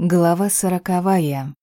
Глава сороковая.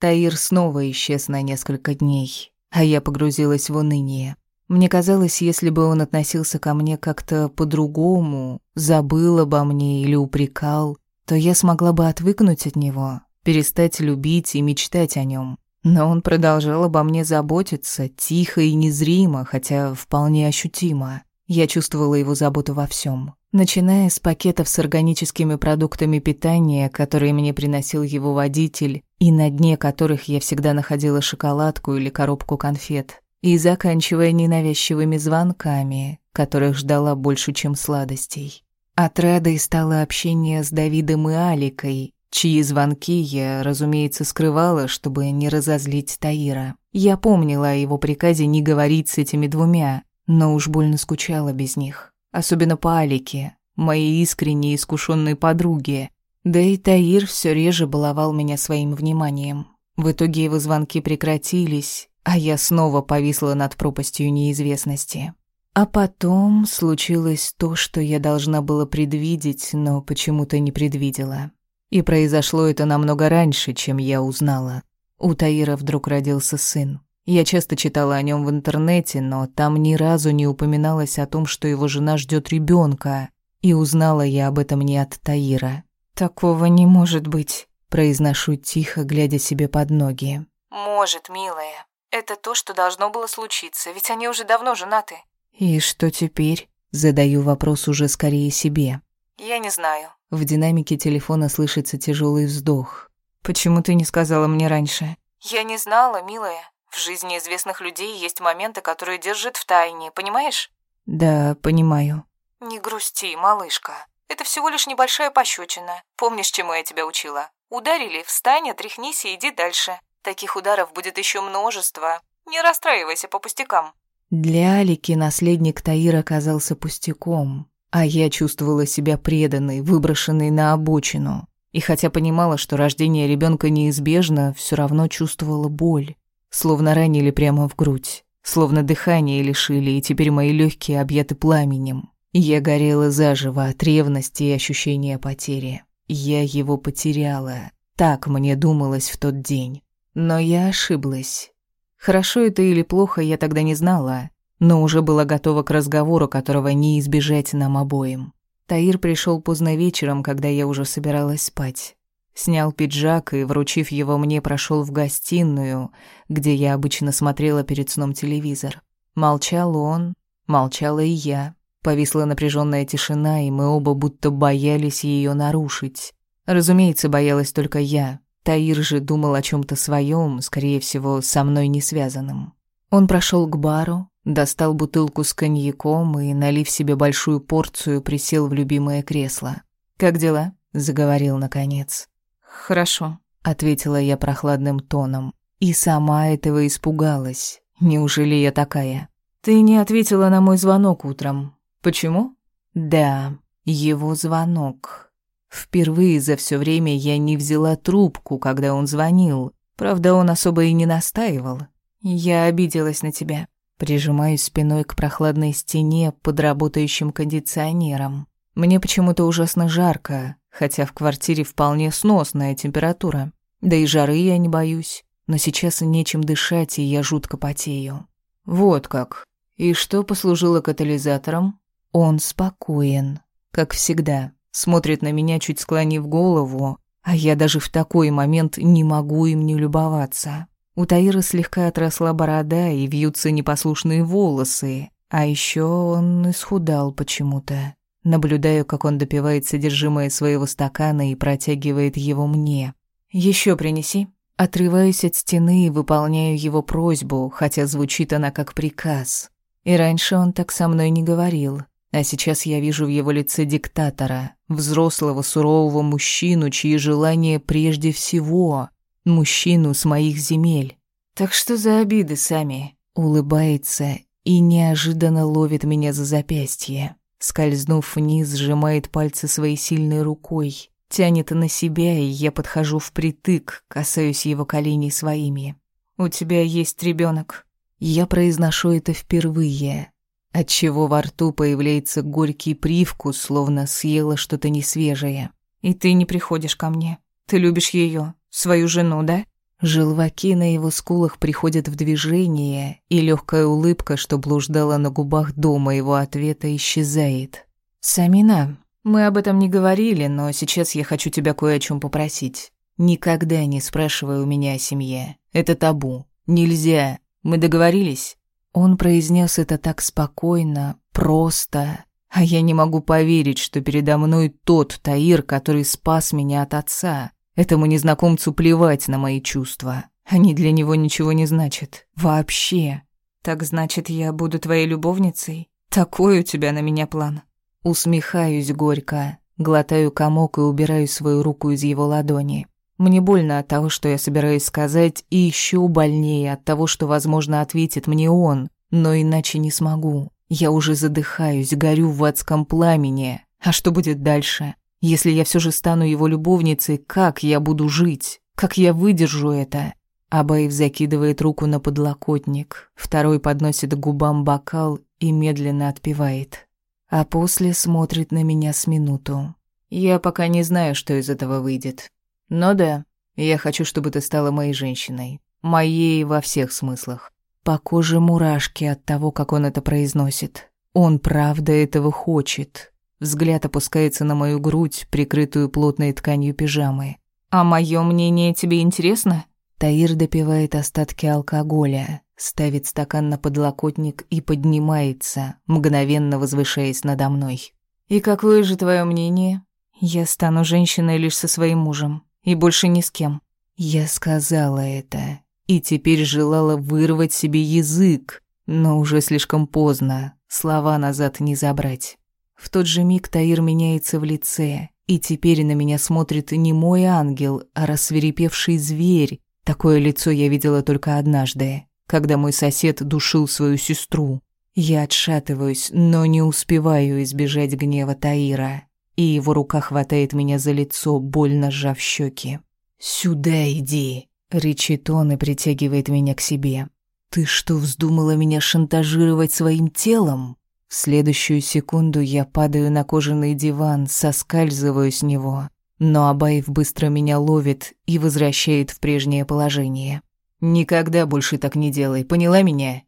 Таир снова исчез на несколько дней, а я погрузилась в уныние. Мне казалось, если бы он относился ко мне как-то по-другому, забыл обо мне или упрекал, то я смогла бы отвыкнуть от него, перестать любить и мечтать о нем. Но он продолжал обо мне заботиться, тихо и незримо, хотя вполне ощутимо. Я чувствовала его заботу во всем. Начиная с пакетов с органическими продуктами питания, которые мне приносил его водитель, и на дне которых я всегда находила шоколадку или коробку конфет, и заканчивая ненавязчивыми звонками, которых ждала больше, чем сладостей. Отрадой стало общение с Давидом и Аликой, чьи звонки я, разумеется, скрывала, чтобы не разозлить Таира. Я помнила о его приказе не говорить с этими двумя, но уж больно скучала без них особенно по Алике, моей искренней искушенной подруге. Да и Таир все реже баловал меня своим вниманием. В итоге его звонки прекратились, а я снова повисла над пропастью неизвестности. А потом случилось то, что я должна была предвидеть, но почему-то не предвидела. И произошло это намного раньше, чем я узнала. У Таира вдруг родился сын. Я часто читала о нем в интернете, но там ни разу не упоминалось о том, что его жена ждет ребенка, и узнала я об этом не от Таира. «Такого не может быть», — произношу тихо, глядя себе под ноги. «Может, милая. Это то, что должно было случиться, ведь они уже давно женаты». «И что теперь?» Задаю вопрос уже скорее себе. «Я не знаю». В динамике телефона слышится тяжелый вздох. «Почему ты не сказала мне раньше?» «Я не знала, милая. В жизни известных людей есть моменты, которые держат в тайне, понимаешь? Да, понимаю. Не грусти, малышка. Это всего лишь небольшая пощечина. Помнишь, чему я тебя учила? Ударили, встань, отряхнись и иди дальше. Таких ударов будет еще множество. Не расстраивайся по пустякам. Для Алики наследник Таира оказался пустяком, а я чувствовала себя преданной, выброшенной на обочину. И хотя понимала, что рождение ребенка неизбежно, все равно чувствовала боль словно ранили прямо в грудь, словно дыхание лишили, и теперь мои легкие объяты пламенем. Я горела заживо от ревности и ощущения потери. Я его потеряла. Так мне думалось в тот день. Но я ошиблась. Хорошо это или плохо, я тогда не знала, но уже была готова к разговору, которого не избежать нам обоим. Таир пришел поздно вечером, когда я уже собиралась спать. Снял пиджак и, вручив его мне, прошел в гостиную, где я обычно смотрела перед сном телевизор. Молчал он, молчала и я. Повисла напряженная тишина, и мы оба будто боялись ее нарушить. Разумеется, боялась только я. Таир же думал о чем то своем, скорее всего, со мной не связанном. Он прошел к бару, достал бутылку с коньяком и, налив себе большую порцию, присел в любимое кресло. «Как дела?» — заговорил наконец. «Хорошо», — ответила я прохладным тоном. И сама этого испугалась. Неужели я такая? «Ты не ответила на мой звонок утром. Почему?» «Да, его звонок. Впервые за все время я не взяла трубку, когда он звонил. Правда, он особо и не настаивал. Я обиделась на тебя». Прижимаюсь спиной к прохладной стене под работающим кондиционером. Мне почему-то ужасно жарко, хотя в квартире вполне сносная температура. Да и жары я не боюсь, но сейчас нечем дышать, и я жутко потею. Вот как. И что послужило катализатором? Он спокоен, как всегда. Смотрит на меня, чуть склонив голову, а я даже в такой момент не могу им не любоваться. У Таира слегка отросла борода и вьются непослушные волосы, а еще он исхудал почему-то. Наблюдаю, как он допивает содержимое своего стакана и протягивает его мне. Еще принеси». Отрываюсь от стены и выполняю его просьбу, хотя звучит она как приказ. И раньше он так со мной не говорил, а сейчас я вижу в его лице диктатора, взрослого сурового мужчину, чьи желания прежде всего, мужчину с моих земель. Так что за обиды сами? Улыбается и неожиданно ловит меня за запястье. Скользнув вниз, сжимает пальцы своей сильной рукой, тянет на себя, и я подхожу впритык, касаюсь его коленей своими. «У тебя есть ребенок. Я произношу это впервые, отчего во рту появляется горький привкус, словно съела что-то несвежее. И ты не приходишь ко мне. Ты любишь ее, свою жену, да? Желваки на его скулах приходят в движение, и легкая улыбка, что блуждала на губах до моего ответа, исчезает. «Самина, мы об этом не говорили, но сейчас я хочу тебя кое о чем попросить. Никогда не спрашивай у меня о семье. Это табу. Нельзя. Мы договорились?» Он произнес это так спокойно, просто, а я не могу поверить, что передо мной тот Таир, который спас меня от отца. Этому незнакомцу плевать на мои чувства. Они для него ничего не значат. Вообще. Так значит, я буду твоей любовницей? Такой у тебя на меня план. Усмехаюсь горько, глотаю комок и убираю свою руку из его ладони. Мне больно от того, что я собираюсь сказать, и еще больнее от того, что, возможно, ответит мне он, но иначе не смогу. Я уже задыхаюсь, горю в адском пламени. А что будет дальше? Если я все же стану его любовницей, как я буду жить? Как я выдержу это? Абаев закидывает руку на подлокотник, второй подносит к губам бокал и медленно отпивает. А после смотрит на меня с минуту. Я пока не знаю, что из этого выйдет. Но да, я хочу, чтобы ты стала моей женщиной. Моей во всех смыслах. По коже мурашки от того, как он это произносит. Он правда этого хочет. Взгляд опускается на мою грудь, прикрытую плотной тканью пижамы. «А мое мнение тебе интересно?» Таир допивает остатки алкоголя, ставит стакан на подлокотник и поднимается, мгновенно возвышаясь надо мной. «И какое же твое мнение? Я стану женщиной лишь со своим мужем. И больше ни с кем. Я сказала это, и теперь желала вырвать себе язык, но уже слишком поздно, слова назад не забрать. В тот же миг Таир меняется в лице, и теперь на меня смотрит не мой ангел, а рассверепевший зверь. Такое лицо я видела только однажды, когда мой сосед душил свою сестру. Я отшатываюсь, но не успеваю избежать гнева Таира и его рука хватает меня за лицо, больно сжав щеки. «Сюда иди!» — рычит он и притягивает меня к себе. «Ты что, вздумала меня шантажировать своим телом?» В следующую секунду я падаю на кожаный диван, соскальзываю с него, но Абаев быстро меня ловит и возвращает в прежнее положение. «Никогда больше так не делай, поняла меня?»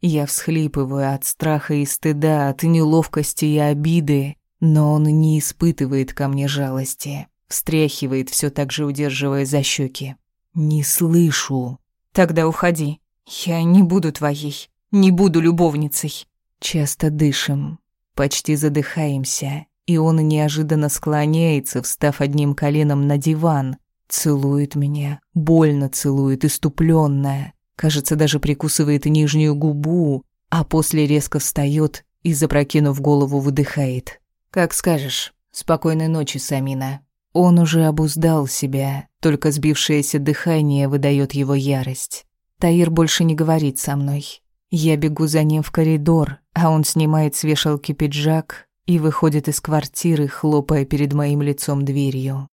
Я всхлипываю от страха и стыда, от неловкости и обиды, но он не испытывает ко мне жалости, встряхивает, все так же удерживая за щеки. «Не слышу». «Тогда уходи. Я не буду твоей, не буду любовницей». Часто дышим, почти задыхаемся, и он неожиданно склоняется, встав одним коленом на диван, целует меня, больно целует, иступлённая, кажется, даже прикусывает нижнюю губу, а после резко встает и, запрокинув голову, выдыхает. «Как скажешь. Спокойной ночи, Самина». Он уже обуздал себя, только сбившееся дыхание выдает его ярость. Таир больше не говорит со мной. Я бегу за ним в коридор, а он снимает с вешалки пиджак и выходит из квартиры, хлопая перед моим лицом дверью.